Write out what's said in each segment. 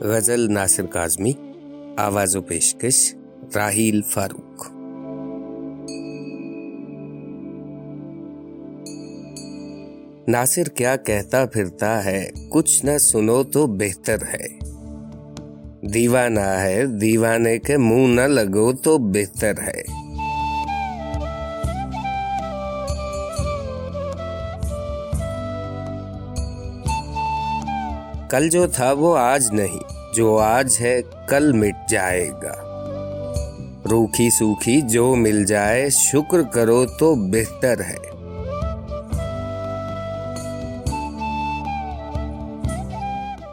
غزل ناصر کاظمی، آواز و پیشکش راہیل فاروق۔ ناصر کیا کہتا پھرتا ہے، کچھ نہ سنو تو بہتر ہے۔ دیوانہ ہے، دیوانے کے منہ نہ لگو تو بہتر ہے۔ کل جو تھا وہ آج نہیں، جو آج ہے کل مٹ جائے گا۔ روکھی سوکھی جو مل جائے، شکر کرو تو بہتر ہے۔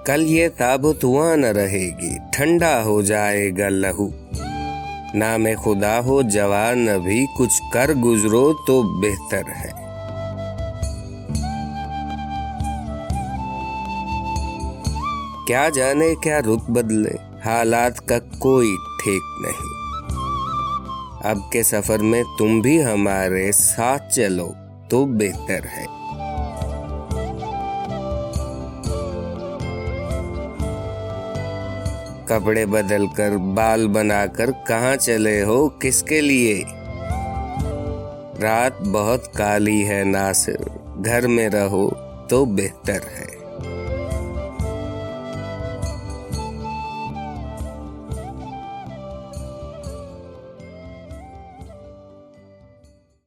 کل یہ تابتواں نہ رہے گی، ٹھنڈا ہو جائے گا لہو۔ نام خدا ہو، جوان بھی، کچھ کر گزرو تو بہتر ہے۔ کیا جانے کیا رت بدلے؟ حالات کا کوئی ٹھیک نہیں۔ اب کے سفر میں تم بھی ہمارے ساتھ چلو، تو بہتر ہے۔ کپڑے بدل کر بال بنا کر کہاں چلے ہو؟ کس کے لیے؟ رات بہت کالی ہے ناصر، گھر میں رہو تو بہتر ہے۔